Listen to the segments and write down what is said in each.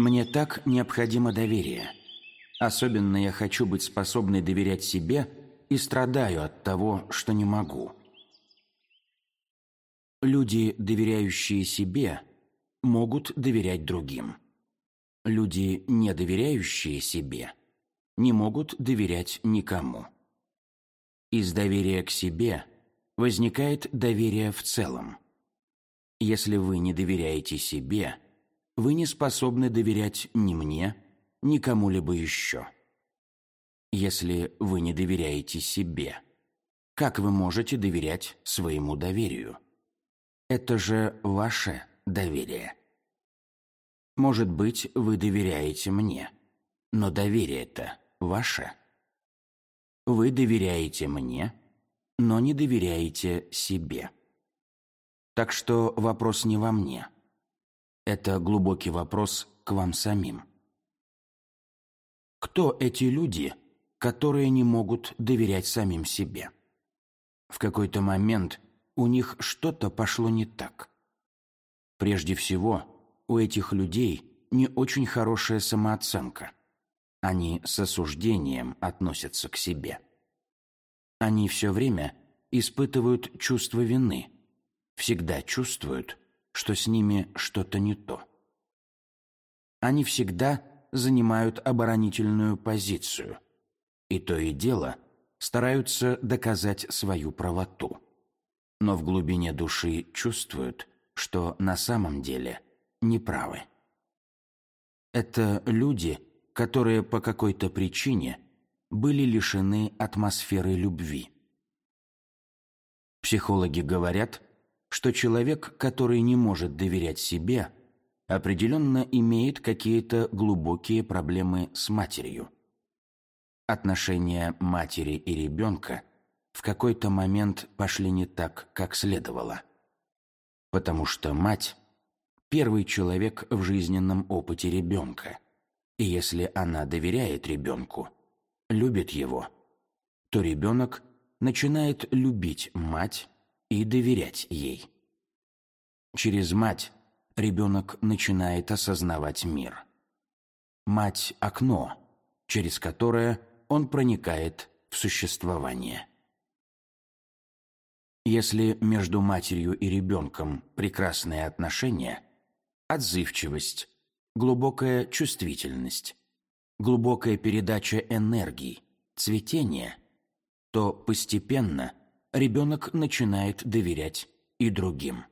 Мне так необходимо доверие. Особенно я хочу быть способной доверять себе и страдаю от того, что не могу. Люди, доверяющие себе, могут доверять другим. Люди, не доверяющие себе, не могут доверять никому. Из доверия к себе возникает доверие в целом. Если вы не доверяете себе, вы не способны доверять ни мне, ни кому-либо еще. Если вы не доверяете себе, как вы можете доверять своему доверию? Это же ваше доверие. Может быть, вы доверяете мне, но доверие-то ваше. Вы доверяете мне, но не доверяете себе. Так что вопрос не во мне. Это глубокий вопрос к вам самим. Кто эти люди, которые не могут доверять самим себе? В какой-то момент у них что-то пошло не так. Прежде всего, у этих людей не очень хорошая самооценка. Они с осуждением относятся к себе. Они все время испытывают чувство вины, всегда чувствуют, что с ними что-то не то. Они всегда занимают оборонительную позицию, и то и дело стараются доказать свою правоту, но в глубине души чувствуют, что на самом деле неправы. Это люди, которые по какой-то причине были лишены атмосферы любви. Психологи говорят, что человек, который не может доверять себе, определенно имеет какие-то глубокие проблемы с матерью. Отношения матери и ребенка в какой-то момент пошли не так, как следовало. Потому что мать – первый человек в жизненном опыте ребенка, и если она доверяет ребенку – любит его, то ребенок начинает любить мать и доверять ей. Через мать ребенок начинает осознавать мир. Мать – окно, через которое он проникает в существование. Если между матерью и ребенком прекрасные отношения, отзывчивость, глубокая чувствительность, глубокая передача энергии, цветение, то постепенно ребенок начинает доверять и другим.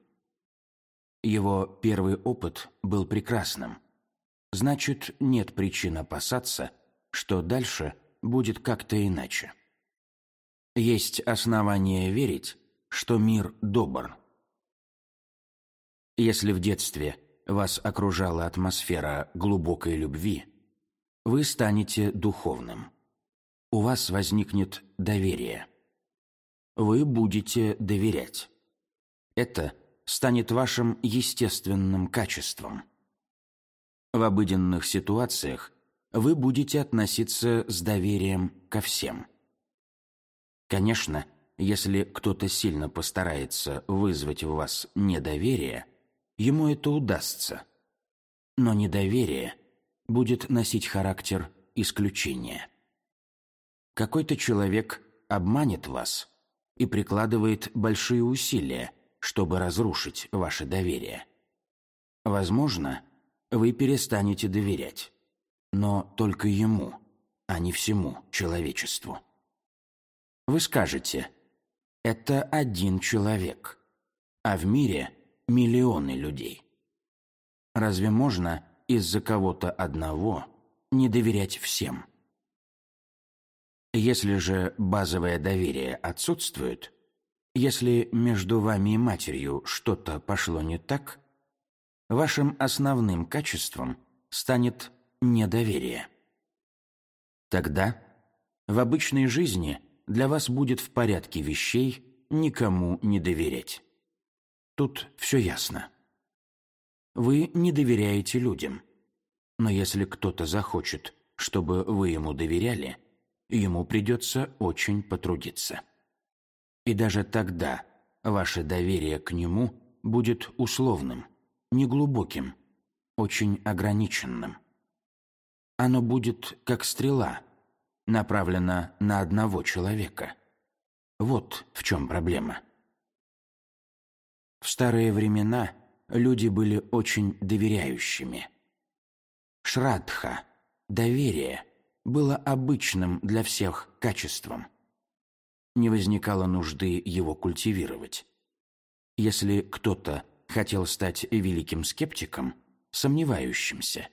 Его первый опыт был прекрасным. Значит, нет причин опасаться, что дальше будет как-то иначе. Есть основания верить, что мир добр. Если в детстве вас окружала атмосфера глубокой любви – вы станете духовным. У вас возникнет доверие. Вы будете доверять. Это станет вашим естественным качеством. В обыденных ситуациях вы будете относиться с доверием ко всем. Конечно, если кто-то сильно постарается вызвать в вас недоверие, ему это удастся. Но недоверие – будет носить характер исключения. Какой-то человек обманет вас и прикладывает большие усилия, чтобы разрушить ваше доверие. Возможно, вы перестанете доверять, но только ему, а не всему человечеству. Вы скажете, это один человек, а в мире миллионы людей. Разве можно из-за кого-то одного не доверять всем. Если же базовое доверие отсутствует, если между вами и матерью что-то пошло не так, вашим основным качеством станет недоверие. Тогда в обычной жизни для вас будет в порядке вещей никому не доверять. Тут все ясно. Вы не доверяете людям. Но если кто-то захочет, чтобы вы ему доверяли, ему придется очень потрудиться. И даже тогда ваше доверие к нему будет условным, неглубоким, очень ограниченным. Оно будет как стрела, направлена на одного человека. Вот в чем проблема. В старые времена люди были очень доверяющими. Шрадха, доверие, было обычным для всех качеством. Не возникало нужды его культивировать. Если кто-то хотел стать великим скептиком, сомневающимся,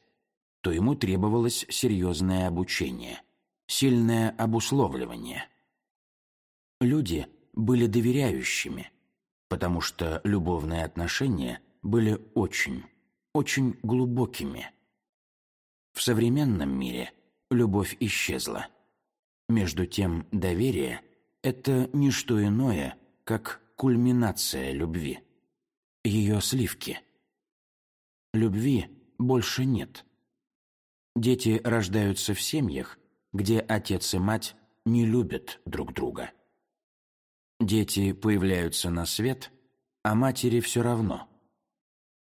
то ему требовалось серьезное обучение, сильное обусловливание. Люди были доверяющими, потому что любовные отношения были очень, очень глубокими. В современном мире любовь исчезла. Между тем, доверие – это не что иное, как кульминация любви. Ее сливки. Любви больше нет. Дети рождаются в семьях, где отец и мать не любят друг друга. Дети появляются на свет, а матери все равно.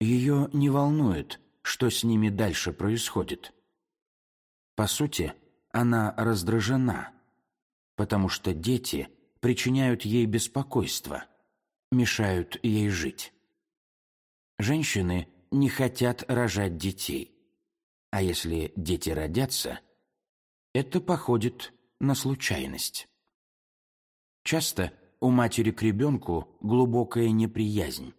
Ее не волнует, что с ними дальше происходит. По сути, она раздражена, потому что дети причиняют ей беспокойство, мешают ей жить. Женщины не хотят рожать детей. А если дети родятся, это походит на случайность. Часто у матери к ребенку глубокая неприязнь.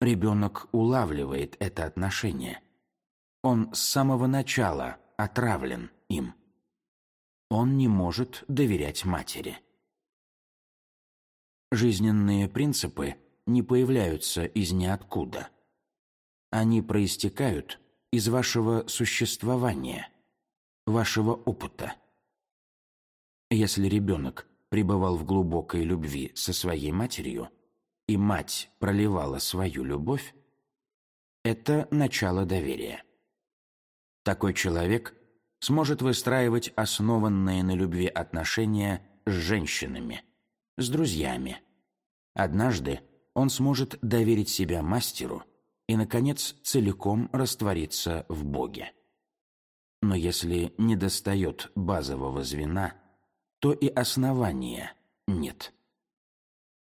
Ребенок улавливает это отношение. Он с самого начала отравлен им. Он не может доверять матери. Жизненные принципы не появляются из ниоткуда. Они проистекают из вашего существования, вашего опыта. Если ребенок пребывал в глубокой любви со своей матерью, и мать проливала свою любовь, это начало доверия. Такой человек сможет выстраивать основанные на любви отношения с женщинами, с друзьями. Однажды он сможет доверить себя мастеру и, наконец, целиком раствориться в Боге. Но если недостает базового звена, то и основания нет.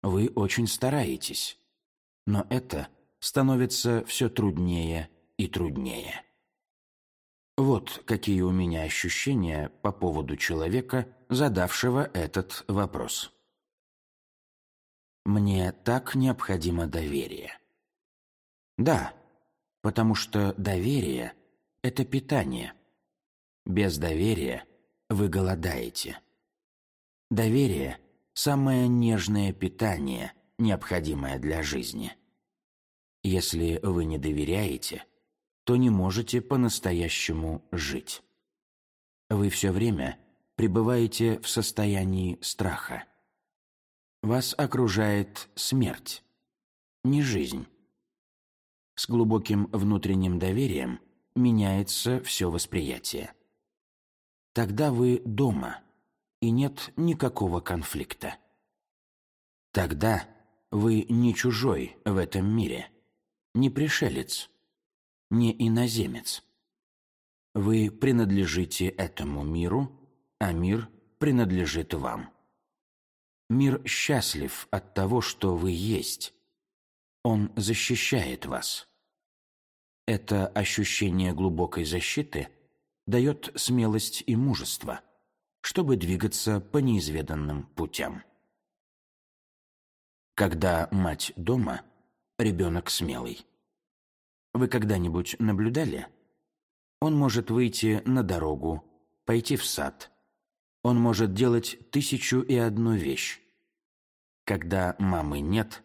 Вы очень стараетесь, но это становится все труднее и труднее. Вот какие у меня ощущения по поводу человека, задавшего этот вопрос. Мне так необходимо доверие. Да, потому что доверие – это питание. Без доверия вы голодаете. Доверие – самое нежное питание, необходимое для жизни. Если вы не доверяете, то не можете по-настоящему жить. Вы все время пребываете в состоянии страха. Вас окружает смерть, не жизнь. С глубоким внутренним доверием меняется все восприятие. Тогда вы дома, и нет никакого конфликта. Тогда вы не чужой в этом мире, не пришелец, не иноземец. Вы принадлежите этому миру, а мир принадлежит вам. Мир счастлив от того, что вы есть. Он защищает вас. Это ощущение глубокой защиты дает смелость и мужество, чтобы двигаться по неизведанным путям. Когда мать дома, ребенок смелый. Вы когда-нибудь наблюдали? Он может выйти на дорогу, пойти в сад – он может делать тысячу и одну вещь. Когда мамы нет,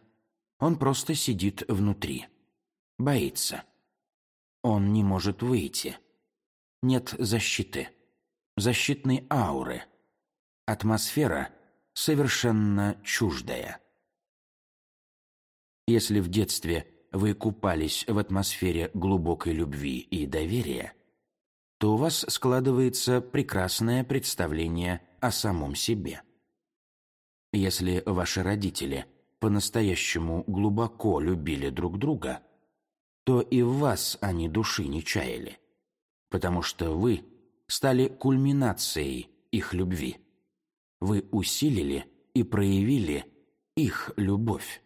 он просто сидит внутри. Боится. Он не может выйти. Нет защиты. Защитной ауры. Атмосфера совершенно чуждая. Если в детстве вы купались в атмосфере глубокой любви и доверия – то у вас складывается прекрасное представление о самом себе. Если ваши родители по-настоящему глубоко любили друг друга, то и в вас они души не чаяли, потому что вы стали кульминацией их любви. Вы усилили и проявили их любовь.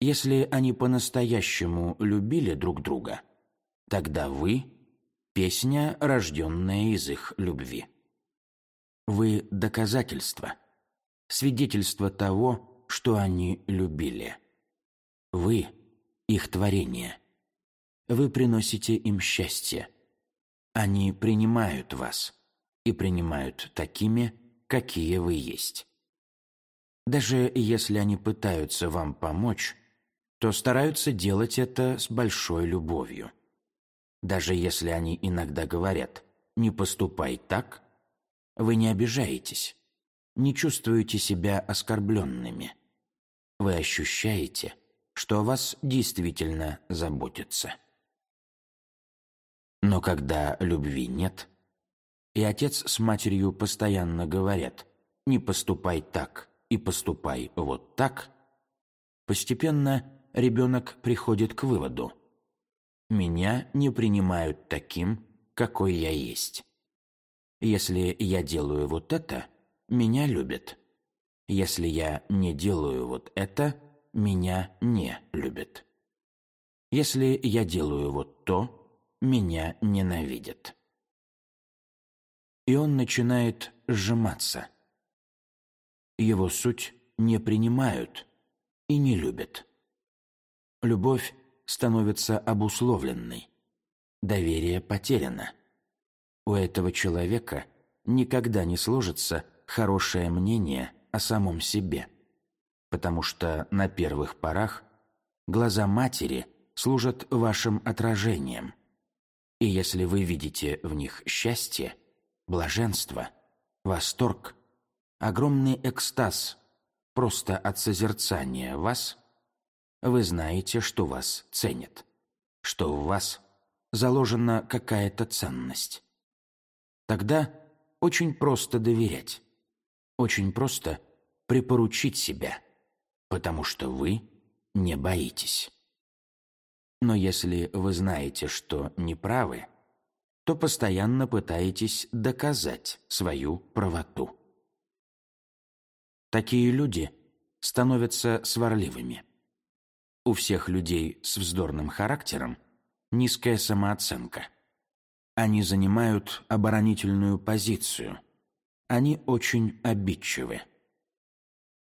Если они по-настоящему любили друг друга, тогда вы – песня, рожденная из их любви. Вы – доказательство, свидетельство того, что они любили. Вы – их творение. Вы приносите им счастье. Они принимают вас и принимают такими, какие вы есть. Даже если они пытаются вам помочь, то стараются делать это с большой любовью. Даже если они иногда говорят «не поступай так», вы не обижаетесь, не чувствуете себя оскорбленными. Вы ощущаете, что о вас действительно заботятся. Но когда любви нет, и отец с матерью постоянно говорят «не поступай так и поступай вот так», постепенно ребенок приходит к выводу «меня не принимают таким, какой я есть». Если я делаю вот это, меня любят. Если я не делаю вот это, меня не любят. Если я делаю вот то, меня ненавидят. И он начинает сжиматься. Его суть не принимают и не любят. Любовь становится обусловленной. Доверие потеряно. У этого человека никогда не сложится хорошее мнение о самом себе, потому что на первых порах глаза матери служат вашим отражением, и если вы видите в них счастье, блаженство, восторг, огромный экстаз просто от созерцания вас, вы знаете, что вас ценят, что в вас заложена какая-то ценность. Тогда очень просто доверять, очень просто припоручить себя, потому что вы не боитесь. Но если вы знаете, что неправы, то постоянно пытаетесь доказать свою правоту. Такие люди становятся сварливыми. У всех людей с вздорным характером низкая самооценка – они занимают оборонительную позицию. Они очень обидчивы.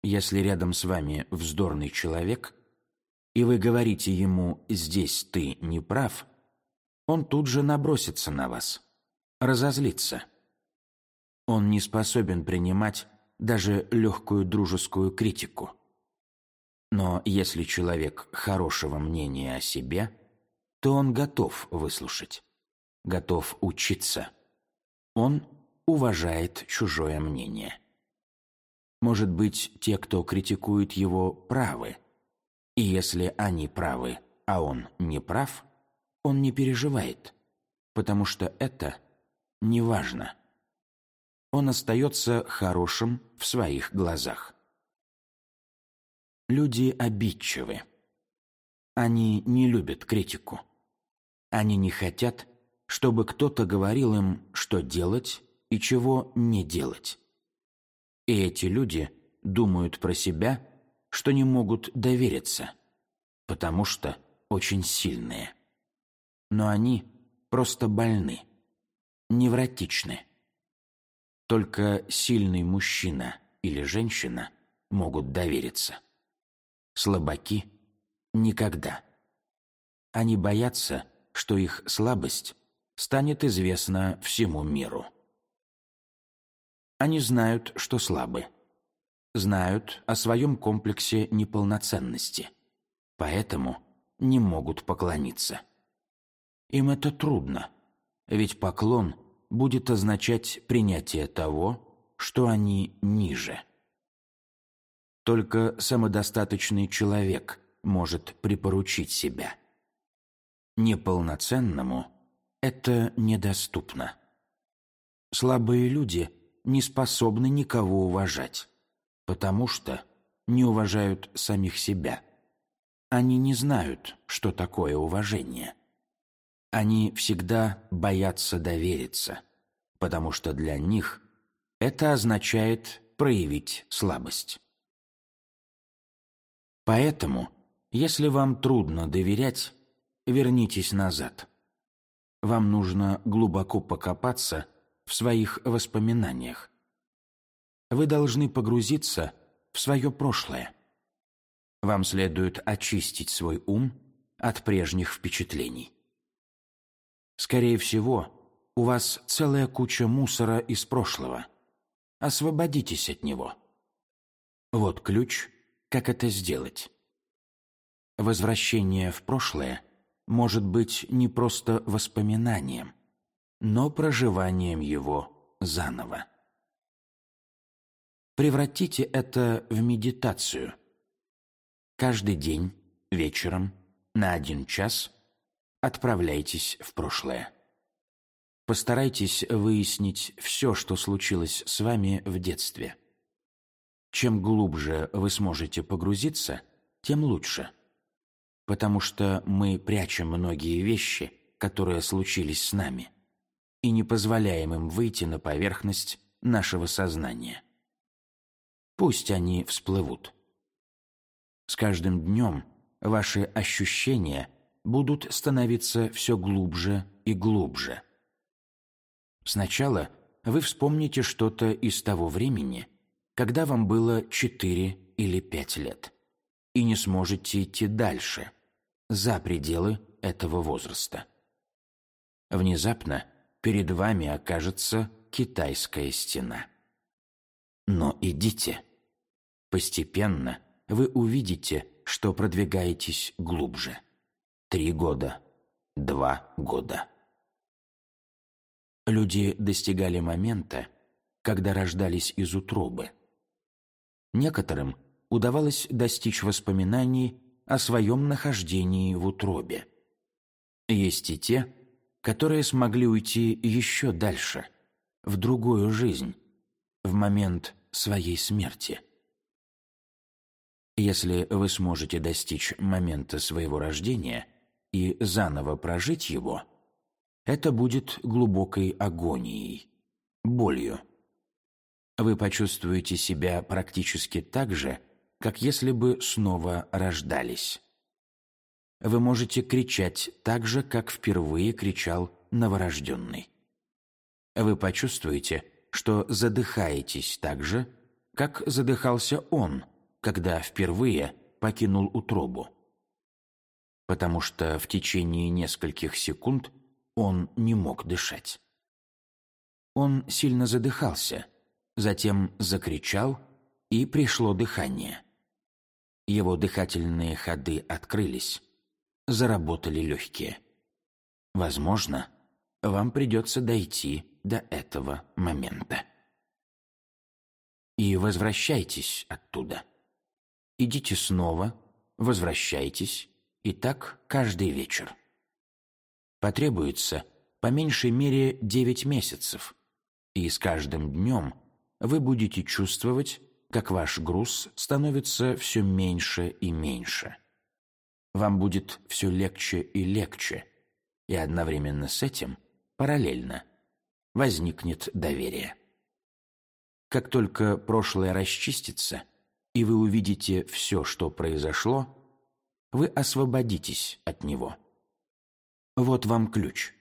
Если рядом с вами вздорный человек, и вы говорите ему «здесь ты не прав», он тут же набросится на вас, разозлится. Он не способен принимать даже легкую дружескую критику. Но если человек хорошего мнения о себе, то он готов выслушать готов учиться. Он уважает чужое мнение. Может быть, те, кто критикует его, правы. И если они правы, а он не прав, он не переживает, потому что это не важно. Он остается хорошим в своих глазах. Люди обидчивы. Они не любят критику. Они не хотят, чтобы кто-то говорил им, что делать и чего не делать. И эти люди думают про себя, что не могут довериться, потому что очень сильные. Но они просто больны, невротичны. Только сильный мужчина или женщина могут довериться. Слабаки – никогда. Они боятся, что их слабость станет известно всему миру. Они знают, что слабы. Знают о своем комплексе неполноценности. Поэтому не могут поклониться. Им это трудно, ведь поклон будет означать принятие того, что они ниже. Только самодостаточный человек может припоручить себя. Неполноценному это недоступно. Слабые люди не способны никого уважать, потому что не уважают самих себя. Они не знают, что такое уважение. Они всегда боятся довериться, потому что для них это означает проявить слабость. Поэтому, если вам трудно доверять, вернитесь назад. Вам нужно глубоко покопаться в своих воспоминаниях. Вы должны погрузиться в свое прошлое. Вам следует очистить свой ум от прежних впечатлений. Скорее всего, у вас целая куча мусора из прошлого. Освободитесь от него. Вот ключ, как это сделать. Возвращение в прошлое может быть не просто воспоминанием, но проживанием его заново. Превратите это в медитацию. Каждый день, вечером, на один час отправляйтесь в прошлое. Постарайтесь выяснить все, что случилось с вами в детстве. Чем глубже вы сможете погрузиться, тем лучше. Потому что мы прячем многие вещи, которые случились с нами, и не позволяем им выйти на поверхность нашего сознания. Пусть они всплывут. С каждым днем ваши ощущения будут становиться все глубже и глубже. Сначала вы вспомните что-то из того времени, когда вам было 4 или 5 лет, и не сможете идти дальше, за пределы этого возраста. Внезапно перед вами окажется китайская стена. Но идите. Постепенно вы увидите, что продвигаетесь глубже. Три года, два года. Люди достигали момента, когда рождались из утробы. Некоторым удавалось достичь воспоминаний о своем нахождении в утробе. Есть и те, которые смогли уйти еще дальше, в другую жизнь, в момент своей смерти. Если вы сможете достичь момента своего рождения и заново прожить его – это будет глубокой агонией, болью. Вы почувствуете себя практически так же, как если бы снова рождались. Вы можете кричать так же, как впервые кричал новорожденный. Вы почувствуете, что задыхаетесь так же, как задыхался он, когда впервые покинул утробу. Потому что в течение нескольких секунд – он не мог дышать. Он сильно задыхался, затем закричал, и пришло дыхание. Его дыхательные ходы открылись, заработали легкие. Возможно, вам придется дойти до этого момента. И возвращайтесь оттуда. Идите снова, возвращайтесь, и так каждый вечер потребуется по меньшей мере 9 месяцев, и с каждым днем вы будете чувствовать, как ваш груз становится все меньше и меньше. Вам будет все легче и легче, и одновременно с этим, параллельно, возникнет доверие. Как только прошлое расчистится, и вы увидите все, что произошло, вы освободитесь от него – вот вам ключ.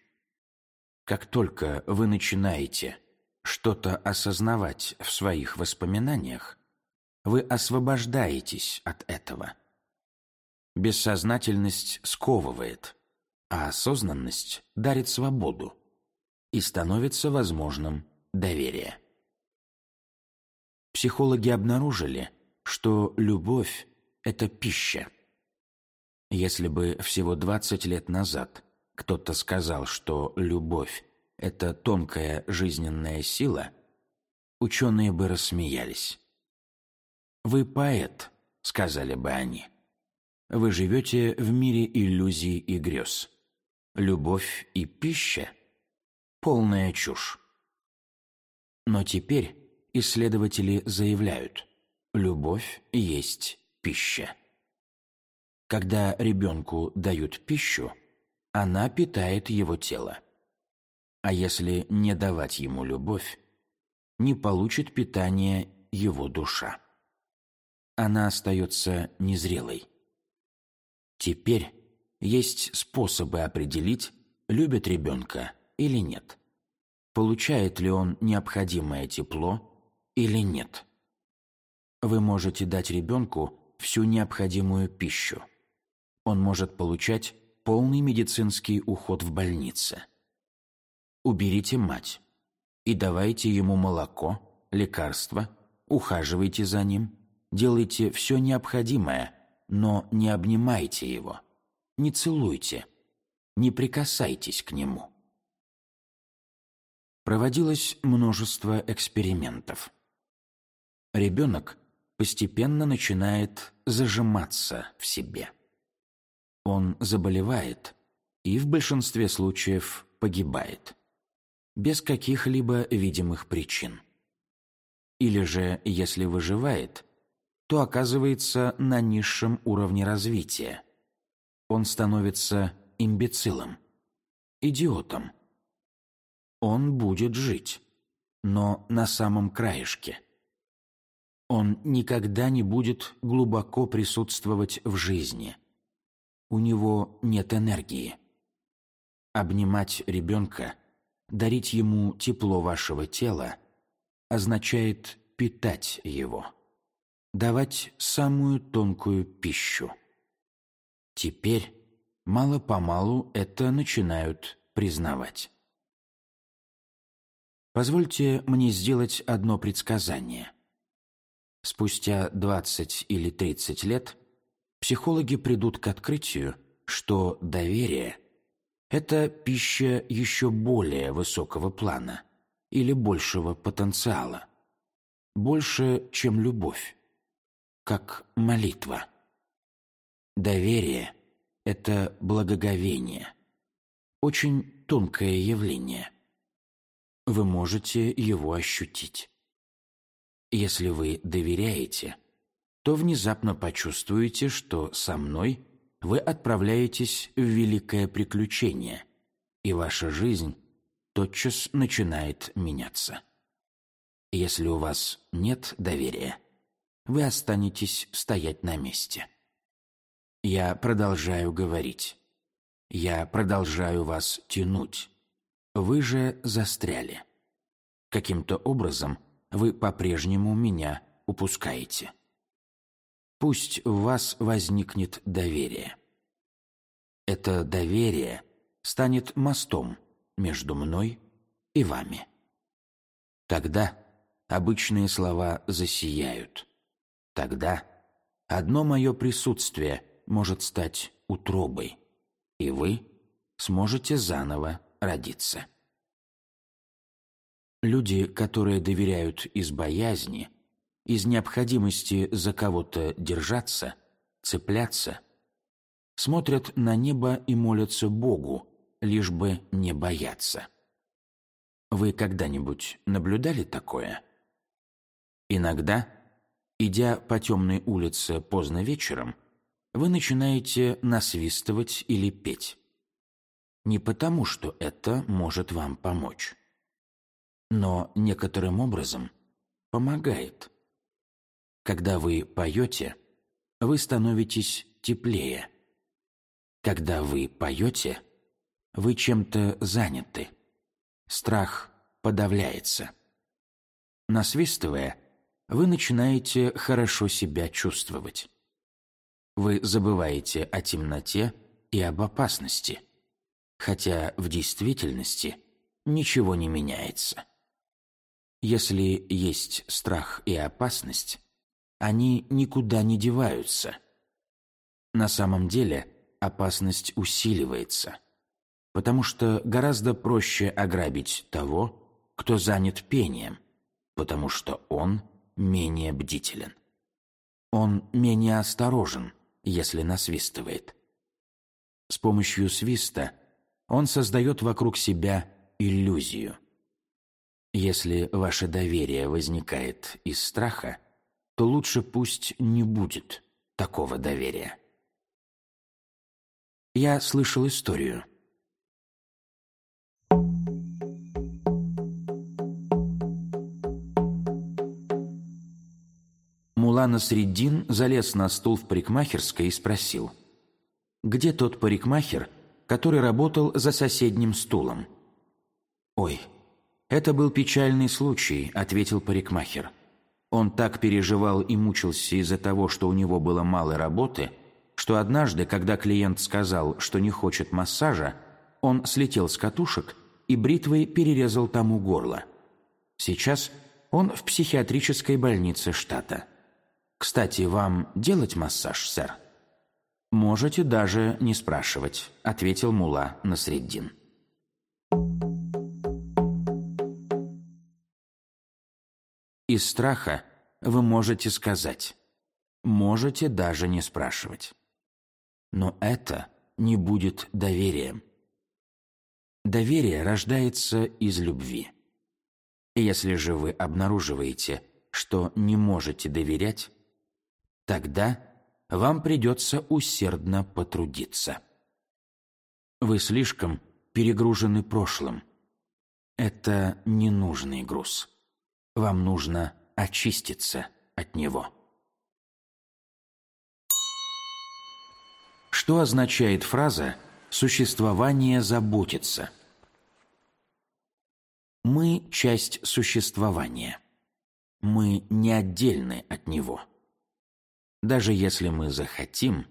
Как только вы начинаете что-то осознавать в своих воспоминаниях, вы освобождаетесь от этого. Бессознательность сковывает, а осознанность дарит свободу и становится возможным доверие. Психологи обнаружили, что любовь – это пища. Если бы всего 20 лет назад кто-то сказал, что любовь – это тонкая жизненная сила, ученые бы рассмеялись. «Вы поэт», – сказали бы они. «Вы живете в мире иллюзий и грез. Любовь и пища – полная чушь». Но теперь исследователи заявляют – любовь есть пища. Когда ребенку дают пищу, она питает его тело. А если не давать ему любовь, не получит питания его душа. Она остается незрелой. Теперь есть способы определить, любит ребенка или нет. Получает ли он необходимое тепло или нет. Вы можете дать ребенку всю необходимую пищу. Он может получать полный медицинский уход в больнице. Уберите мать и давайте ему молоко, лекарства, ухаживайте за ним, делайте все необходимое, но не обнимайте его, не целуйте, не прикасайтесь к нему. Проводилось множество экспериментов. Ребенок постепенно начинает зажиматься в себе. Он заболевает и в большинстве случаев погибает. Без каких-либо видимых причин. Или же, если выживает, то оказывается на низшем уровне развития. Он становится имбецилом, идиотом. Он будет жить, но на самом краешке. Он никогда не будет глубоко присутствовать в жизни. У него нет энергии. Обнимать ребенка, дарить ему тепло вашего тела означает питать его, давать самую тонкую пищу. Теперь мало-помалу это начинают признавать. Позвольте мне сделать одно предсказание. Спустя 20 или 30 лет психологи придут к открытию, что доверие – это пища еще более высокого плана или большего потенциала. Больше, чем любовь, как молитва. Доверие – это благоговение, очень тонкое явление. Вы можете его ощутить. Если вы доверяете, то внезапно почувствуете, что со мной вы отправляетесь в великое приключение, и ваша жизнь тотчас начинает меняться. Если у вас нет доверия, вы останетесь стоять на месте. Я продолжаю говорить. Я продолжаю вас тянуть. Вы же застряли. Каким-то образом – вы по-прежнему меня упускаете. Пусть в вас возникнет доверие. Это доверие станет мостом между мной и вами. Тогда обычные слова засияют. Тогда одно мое присутствие может стать утробой, и вы сможете заново родиться. Люди, которые доверяют из боязни, из необходимости за кого-то держаться, цепляться, смотрят на небо и молятся Богу, лишь бы не бояться. Вы когда-нибудь наблюдали такое? Иногда, идя по темной улице поздно вечером, вы начинаете насвистывать или петь. Не потому, что это может вам помочь но некоторым образом помогает. Когда вы поете, вы становитесь теплее. Когда вы поете, вы чем-то заняты. Страх подавляется. Насвистывая, вы начинаете хорошо себя чувствовать. Вы забываете о темноте и об опасности, хотя в действительности ничего не меняется. Если есть страх и опасность, они никуда не деваются. На самом деле опасность усиливается, потому что гораздо проще ограбить того, кто занят пением, потому что он менее бдителен. Он менее осторожен, если насвистывает. С помощью свиста он создает вокруг себя иллюзию – если ваше доверие возникает из страха, то лучше пусть не будет такого доверия. Я слышал историю. Мула Насреддин залез на стул в парикмахерской и спросил, «Где тот парикмахер, который работал за соседним стулом?» «Ой, это был печальный случай», — ответил парикмахер. Он так переживал и мучился из-за того, что у него было мало работы, что однажды, когда клиент сказал, что не хочет массажа, он слетел с катушек и бритвой перерезал тому горло. Сейчас он в психиатрической больнице штата. «Кстати, вам делать массаж, сэр?» «Можете даже не спрашивать», — ответил Мула Насреддин. Из страха вы можете сказать, можете даже не спрашивать. Но это не будет доверием. Доверие рождается из любви. Если же вы обнаруживаете, что не можете доверять, тогда вам придется усердно потрудиться. Вы слишком перегружены прошлым. Это ненужный груз. Вам нужно очиститься от него. Что означает фраза «существование заботится»? Мы – часть существования. Мы не отдельны от него. Даже если мы захотим,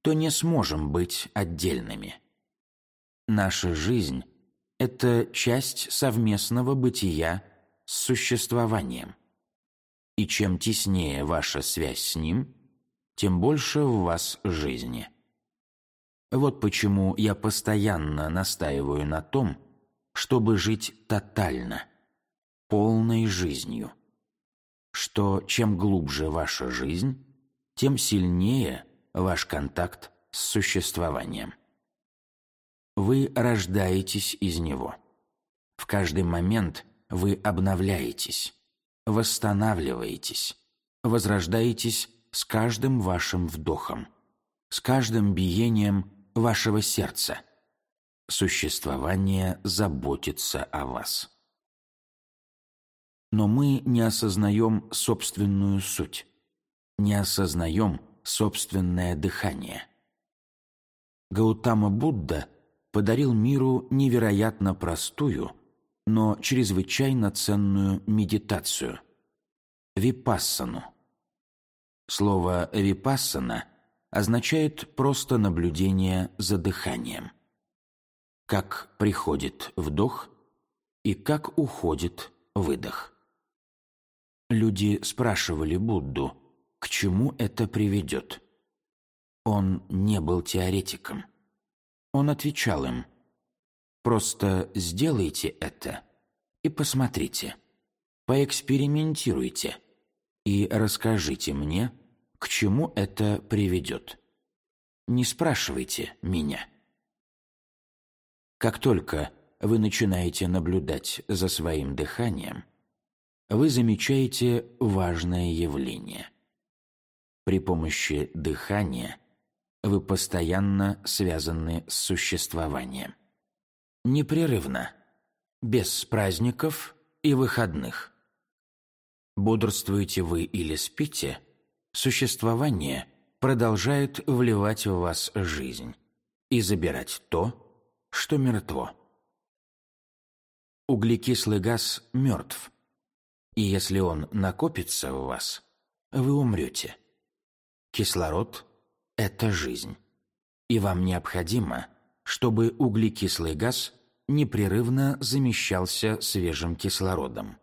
то не сможем быть отдельными. Наша жизнь – это часть совместного бытия с существованием. И чем теснее ваша связь с ним, тем больше в вас жизни. Вот почему я постоянно настаиваю на том, чтобы жить тотально, полной жизнью. Что чем глубже ваша жизнь, тем сильнее ваш контакт с существованием. Вы рождаетесь из него. В каждый момент вы обновляетесь, восстанавливаетесь, возрождаетесь с каждым вашим вдохом, с каждым биением вашего сердца. Существование заботится о вас. Но мы не осознаем собственную суть, не осознаем собственное дыхание. Гаутама Будда подарил миру невероятно простую – но чрезвычайно ценную медитацию – випассану. Слово «випассана» означает просто наблюдение за дыханием. Как приходит вдох и как уходит выдох. Люди спрашивали Будду, к чему это приведет. Он не был теоретиком. Он отвечал им – Просто сделайте это и посмотрите. Поэкспериментируйте и расскажите мне, к чему это приведет. Не спрашивайте меня. Как только вы начинаете наблюдать за своим дыханием, вы замечаете важное явление. При помощи дыхания вы постоянно связаны с существованием непрерывно, без праздников и выходных. Бодрствуете вы или спите, существование продолжает вливать в вас жизнь и забирать то, что мертво. Углекислый газ мертв, и если он накопится в вас, вы умрете. Кислород – это жизнь, и вам необходимо – чтобы углекислый газ непрерывно замещался свежим кислородом.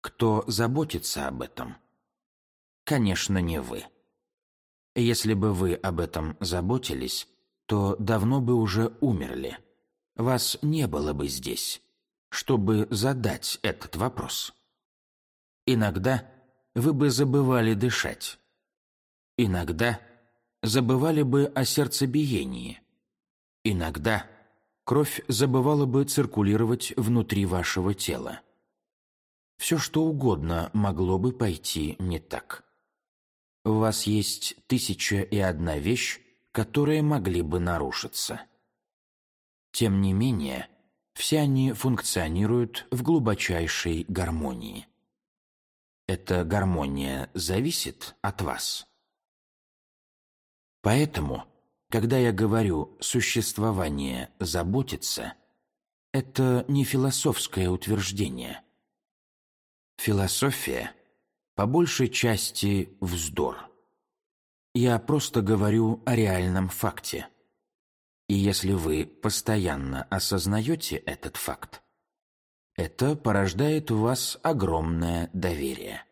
Кто заботится об этом? Конечно, не вы. Если бы вы об этом заботились, то давно бы уже умерли. Вас не было бы здесь, чтобы задать этот вопрос. Иногда вы бы забывали дышать. Иногда забывали бы о сердцебиении. Иногда кровь забывала бы циркулировать внутри вашего тела. Все что угодно могло бы пойти не так. У вас есть тысяча и одна вещь, которые могли бы нарушиться. Тем не менее, все они функционируют в глубочайшей гармонии. Эта гармония зависит от вас. Поэтому, когда я говорю «существование заботится», это не философское утверждение. Философия по большей части вздор. Я просто говорю о реальном факте. И если вы постоянно осознаете этот факт, это порождает у вас огромное доверие.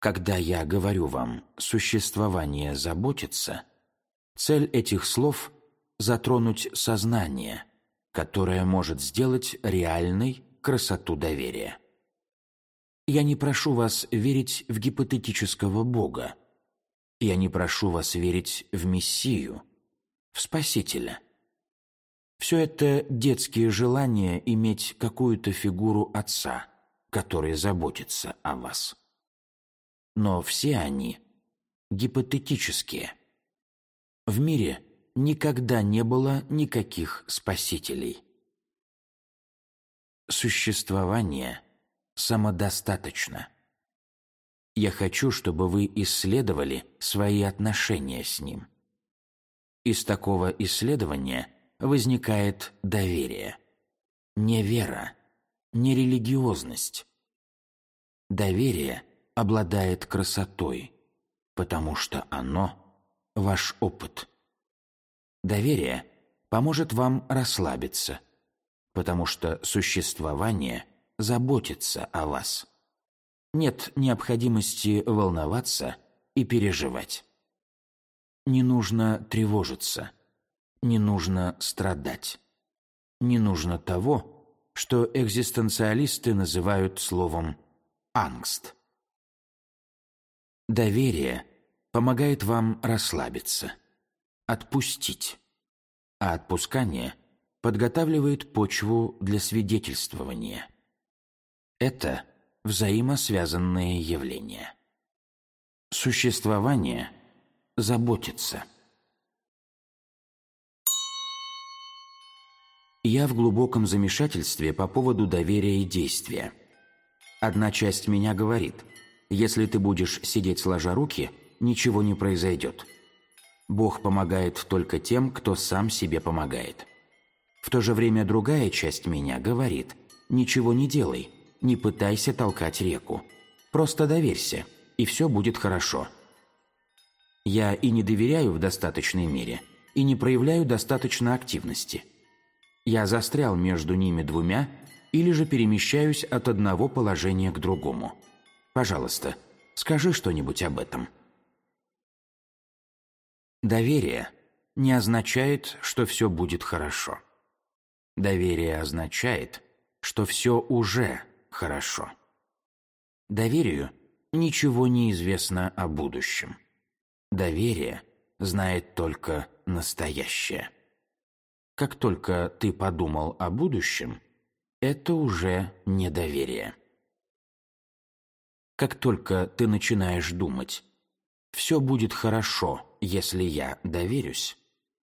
Когда я говорю вам «существование заботится», цель этих слов – затронуть сознание, которое может сделать реальной красоту доверия. Я не прошу вас верить в гипотетического Бога. Я не прошу вас верить в Мессию, в Спасителя. Все это детские желания иметь какую-то фигуру отца, который заботится о вас. Но все они гипотетические. В мире никогда не было никаких спасителей. Существование – самодостаточно. Я хочу, чтобы вы исследовали свои отношения с ним. Из такого исследования возникает доверие. Не вера, не религиозность. Доверие обладает красотой, потому что оно – ваш опыт. Доверие поможет вам расслабиться, потому что существование – заботится о вас. Нет необходимости волноваться и переживать. Не нужно тревожиться, не нужно страдать. Не нужно того, что экзистенциалисты называют словом «ангст». Доверие помогает вам расслабиться, отпустить, а отпускание подготавливает почву для свидетельствования – это взаимосвязанные явления. Существование заботится. Я в глубоком замешательстве по поводу доверия и действия. Одна часть меня говорит, если ты будешь сидеть сложа руки, ничего не произойдет. Бог помогает только тем, кто сам себе помогает. В то же время другая часть меня говорит, ничего не делай – не пытайся толкать реку. Просто доверься, и все будет хорошо. Я и не доверяю в достаточной мере, и не проявляю достаточно активности. Я застрял между ними двумя или же перемещаюсь от одного положения к другому. Пожалуйста, скажи что-нибудь об этом. Доверие не означает, что все будет хорошо. Доверие означает, что все уже хорошо. Доверию ничего не известно о будущем. Доверие знает только настоящее. Как только ты подумал о будущем, это уже недоверие. Как только ты начинаешь думать «все будет хорошо, если я доверюсь»,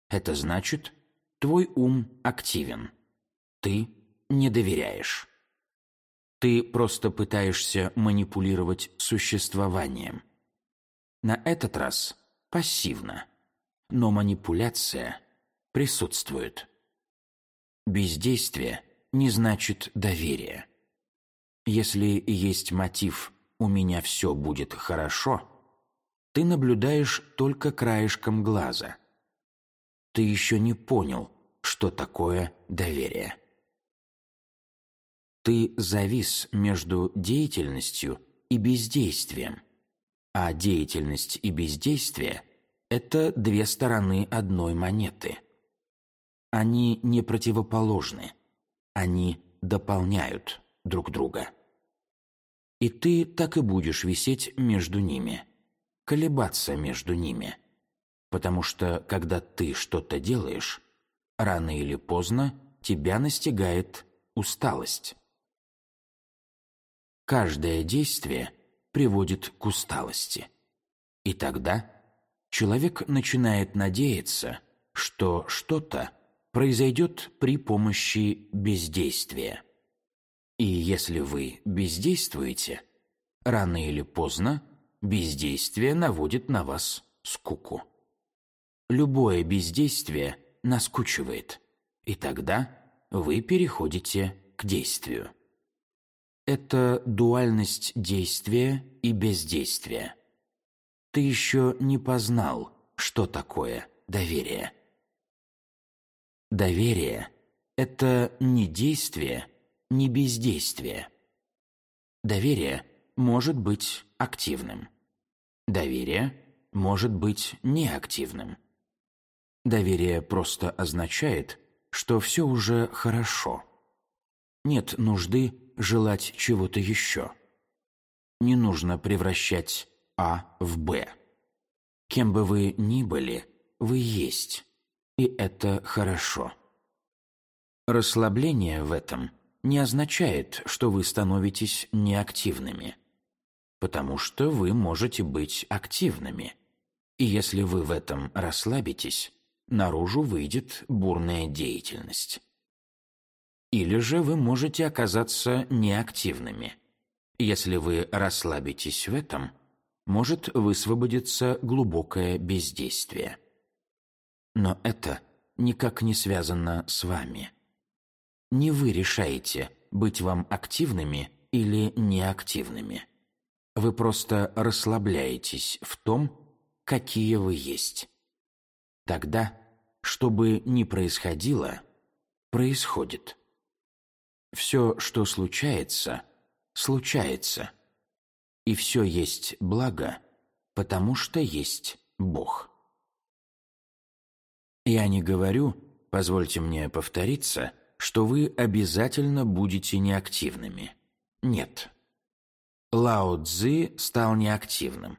это значит, твой ум активен. Ты не доверяешь. Ты просто пытаешься манипулировать существованием. На этот раз пассивно, но манипуляция присутствует. Бездействие не значит доверие. Если есть мотив «у меня все будет хорошо», ты наблюдаешь только краешком глаза. Ты еще не понял, что такое доверие. Ты завис между деятельностью и бездействием. А деятельность и бездействие – это две стороны одной монеты. Они не противоположны, они дополняют друг друга. И ты так и будешь висеть между ними, колебаться между ними. Потому что, когда ты что-то делаешь, рано или поздно тебя настигает усталость. Каждое действие приводит к усталости. И тогда человек начинает надеяться, что что-то произойдет при помощи бездействия. И если вы бездействуете, рано или поздно бездействие наводит на вас скуку. Любое бездействие наскучивает, и тогда вы переходите к действию. Это дуальность действия и бездействия. Ты еще не познал, что такое доверие. Доверие – это не действие, не бездействие. Доверие может быть активным. Доверие может быть неактивным. Доверие просто означает, что все уже хорошо. Нет нужды желать чего-то еще. Не нужно превращать А в Б. Кем бы вы ни были, вы есть, и это хорошо. Расслабление в этом не означает, что вы становитесь неактивными, потому что вы можете быть активными. И если вы в этом расслабитесь, наружу выйдет бурная деятельность. Или же вы можете оказаться неактивными. Если вы расслабитесь в этом, может высвободиться глубокое бездействие. Но это никак не связано с вами. Не вы решаете, быть вам активными или неактивными. Вы просто расслабляетесь в том, какие вы есть. Тогда, что бы ни происходило, происходит. Все, что случается, случается. И все есть благо, потому что есть Бог. Я не говорю, позвольте мне повториться, что вы обязательно будете неактивными. Нет. Лао Цзы стал неактивным.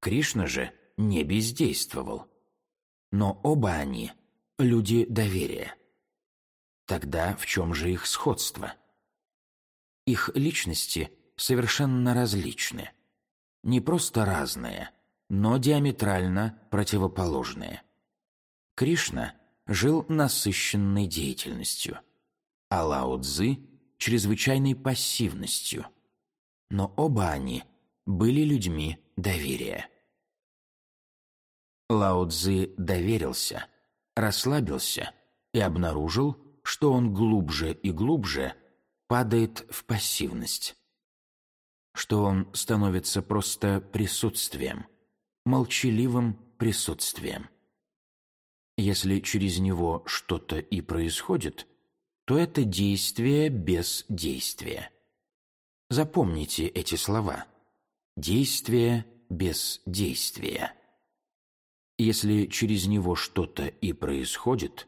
Кришна же не бездействовал но оба они – люди доверия. Тогда в чем же их сходство? Их личности совершенно различны. Не просто разные, но диаметрально противоположные. Кришна жил насыщенной деятельностью, а Лао Цзы – чрезвычайной пассивностью. Но оба они были людьми доверия. Лао Цзы доверился, расслабился и обнаружил, что он глубже и глубже падает в пассивность, что он становится просто присутствием, молчаливым присутствием. Если через него что-то и происходит, то это действие без действия. Запомните эти слова. Действие без действия. Если через него что-то и происходит,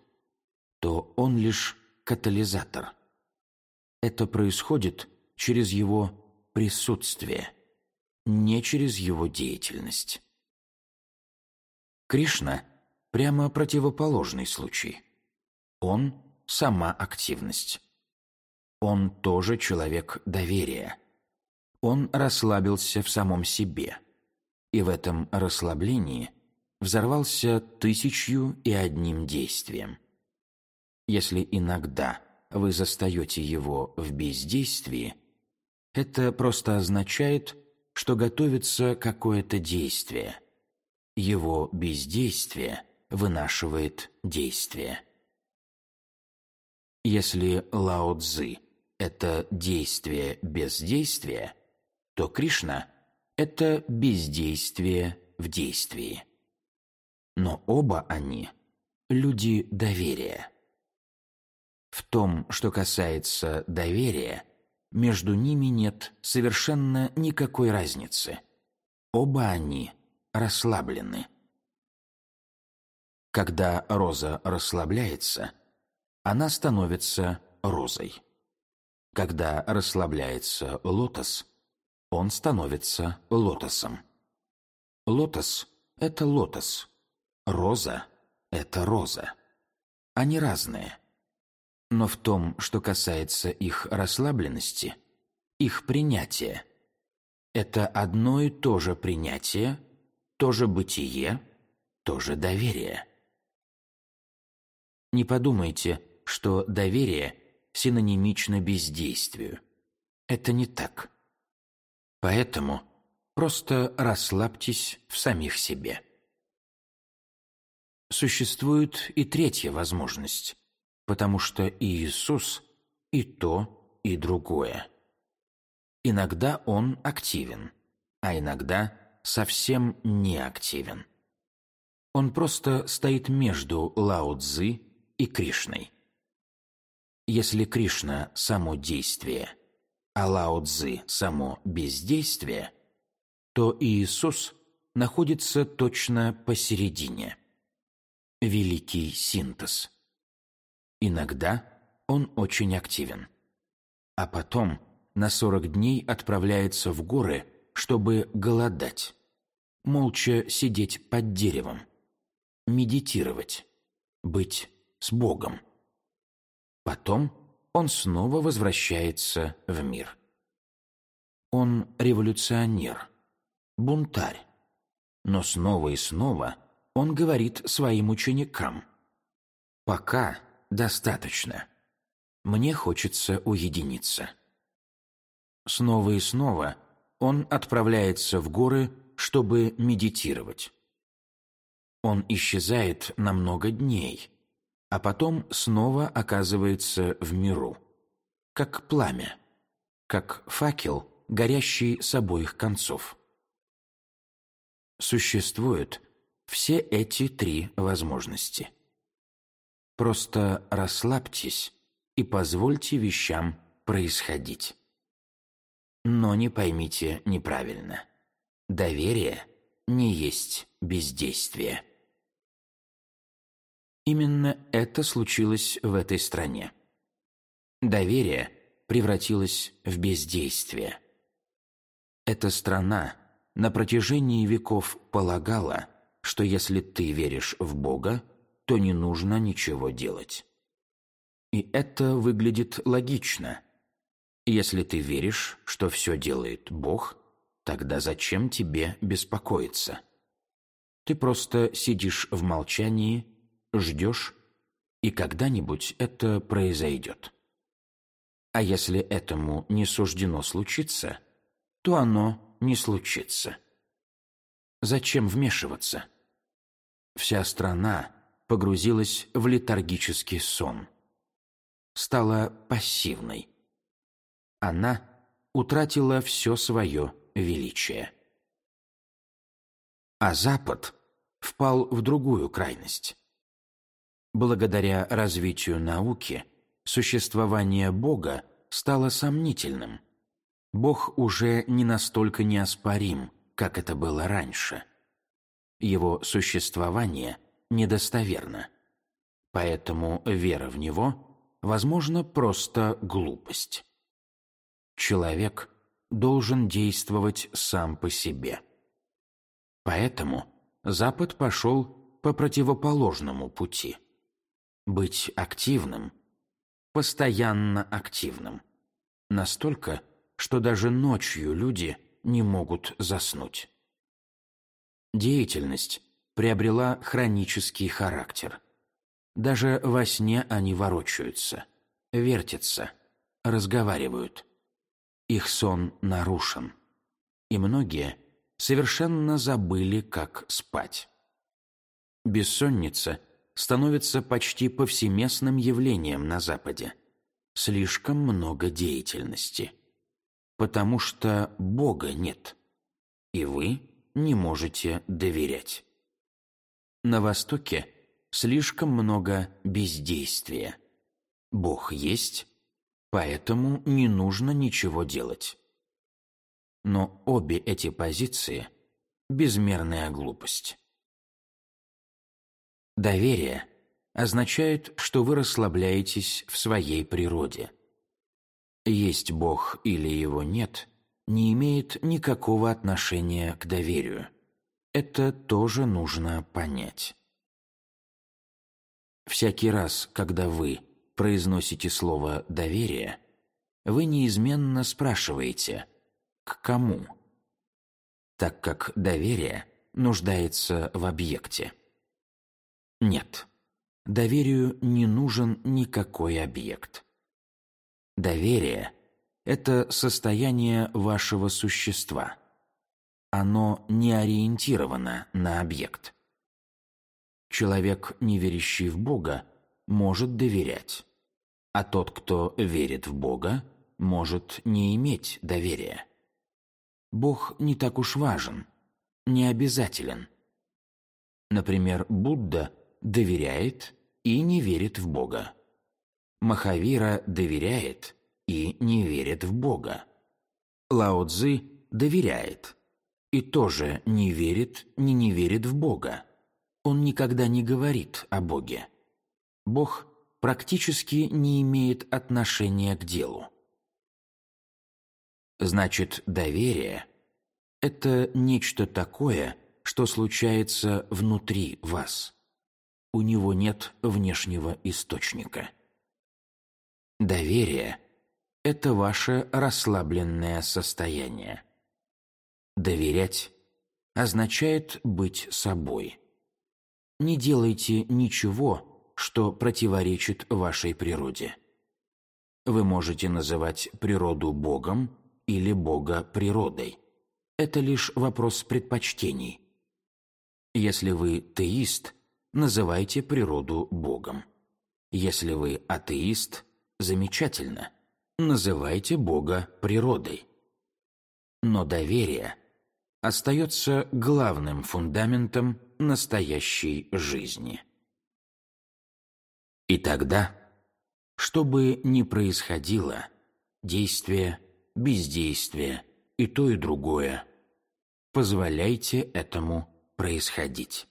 то он лишь катализатор. Это происходит через его присутствие, не через его деятельность. Кришна – прямо противоположный случай. Он – сама активность. Он тоже человек доверия. Он расслабился в самом себе. И в этом расслаблении – взорвался тысячью и одним действием. Если иногда вы застаете его в бездействии, это просто означает, что готовится какое-то действие. Его бездействие вынашивает действие. Если Лао Цзы – это действие без действия, то Кришна – это бездействие в действии но оба они – люди доверия. В том, что касается доверия, между ними нет совершенно никакой разницы. Оба они расслаблены. Когда роза расслабляется, она становится розой. Когда расслабляется лотос, он становится лотосом. Лотос – это лотос – Роза – это роза. Они разные. Но в том, что касается их расслабленности, их принятия, это одно и то же принятие, то же бытие, тоже доверие. Не подумайте, что доверие синонимично бездействию. Это не так. Поэтому просто расслабьтесь в самих себе. Существует и третья возможность, потому что Иисус и то, и другое. Иногда Он активен, а иногда совсем не активен. Он просто стоит между Лао Цзы и Кришной. Если Кришна – само действие, а Лао Цзы – само бездействие, то Иисус находится точно посередине. Великий синтез. Иногда он очень активен. А потом на 40 дней отправляется в горы, чтобы голодать, молча сидеть под деревом, медитировать, быть с Богом. Потом он снова возвращается в мир. Он революционер, бунтарь. Но снова и снова он говорит своим ученикам «Пока достаточно. Мне хочется уединиться». Снова и снова он отправляется в горы, чтобы медитировать. Он исчезает на много дней, а потом снова оказывается в миру, как пламя, как факел, горящий с обоих концов. Существуют все эти три возможности. Просто расслабьтесь и позвольте вещам происходить. Но не поймите неправильно. Доверие не есть бездействие. Именно это случилось в этой стране. Доверие превратилось в бездействие. Эта страна на протяжении веков полагала, что если ты веришь в Бога, то не нужно ничего делать. И это выглядит логично. Если ты веришь, что все делает Бог, тогда зачем тебе беспокоиться? Ты просто сидишь в молчании ждешь, и когда-нибудь это произойдет. А если этому не суждено случиться, то оно не случится. Зачем вмешиваться? Вся страна погрузилась в летаргический сон. Стала пассивной. Она утратила все свое величие. А Запад впал в другую крайность. Благодаря развитию науки существование Бога стало сомнительным. Бог уже не настолько неоспорим, как это было раньше. Его существование недостоверно. Поэтому вера в него, возможно, просто глупость. Человек должен действовать сам по себе. Поэтому Запад пошел по противоположному пути – быть активным, постоянно активным. Настолько, что даже ночью люди не могут заснуть. Деятельность приобрела хронический характер. Даже во сне они ворочаются, вертятся, разговаривают. Их сон нарушен. И многие совершенно забыли, как спать. Бессонница – становится почти повсеместным явлением на Западе. Слишком много деятельности. Потому что Бога нет. И вы не можете доверять. На Востоке слишком много бездействия. Бог есть, поэтому не нужно ничего делать. Но обе эти позиции – безмерная глупость. Доверие означает, что вы расслабляетесь в своей природе. Есть Бог или его нет, не имеет никакого отношения к доверию. Это тоже нужно понять. Всякий раз, когда вы произносите слово «доверие», вы неизменно спрашиваете «к кому?», так как доверие нуждается в объекте. Нет, доверию не нужен никакой объект. Доверие – это состояние вашего существа. Оно не ориентировано на объект. Человек, не верящий в Бога, может доверять, а тот, кто верит в Бога, может не иметь доверия. Бог не так уж важен, не обязателен. Например, Будда доверяет и не верит в Бога. Махавира доверяет и не верит в Бога. Лао Цзы доверяет и тоже не верит, ни не верит в Бога. Он никогда не говорит о Боге. Бог практически не имеет отношения к делу. Значит, доверие – это нечто такое, что случается внутри вас. У него нет внешнего источника. Доверие – это ваше расслабленное состояние. Доверять означает быть собой. Не делайте ничего, что противоречит вашей природе. Вы можете называть природу Богом или Бога природой. Это лишь вопрос предпочтений. Если вы теист, называйте природу Богом. Если вы атеист, замечательно, называйте Бога природой. Но доверие остается главным фундаментом настоящей жизни. И тогда, что бы ни происходило, действие – бездействие, и то, и другое. Позволяйте этому происходить.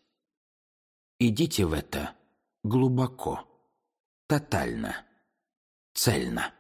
Идите в это глубоко, тотально, цельно.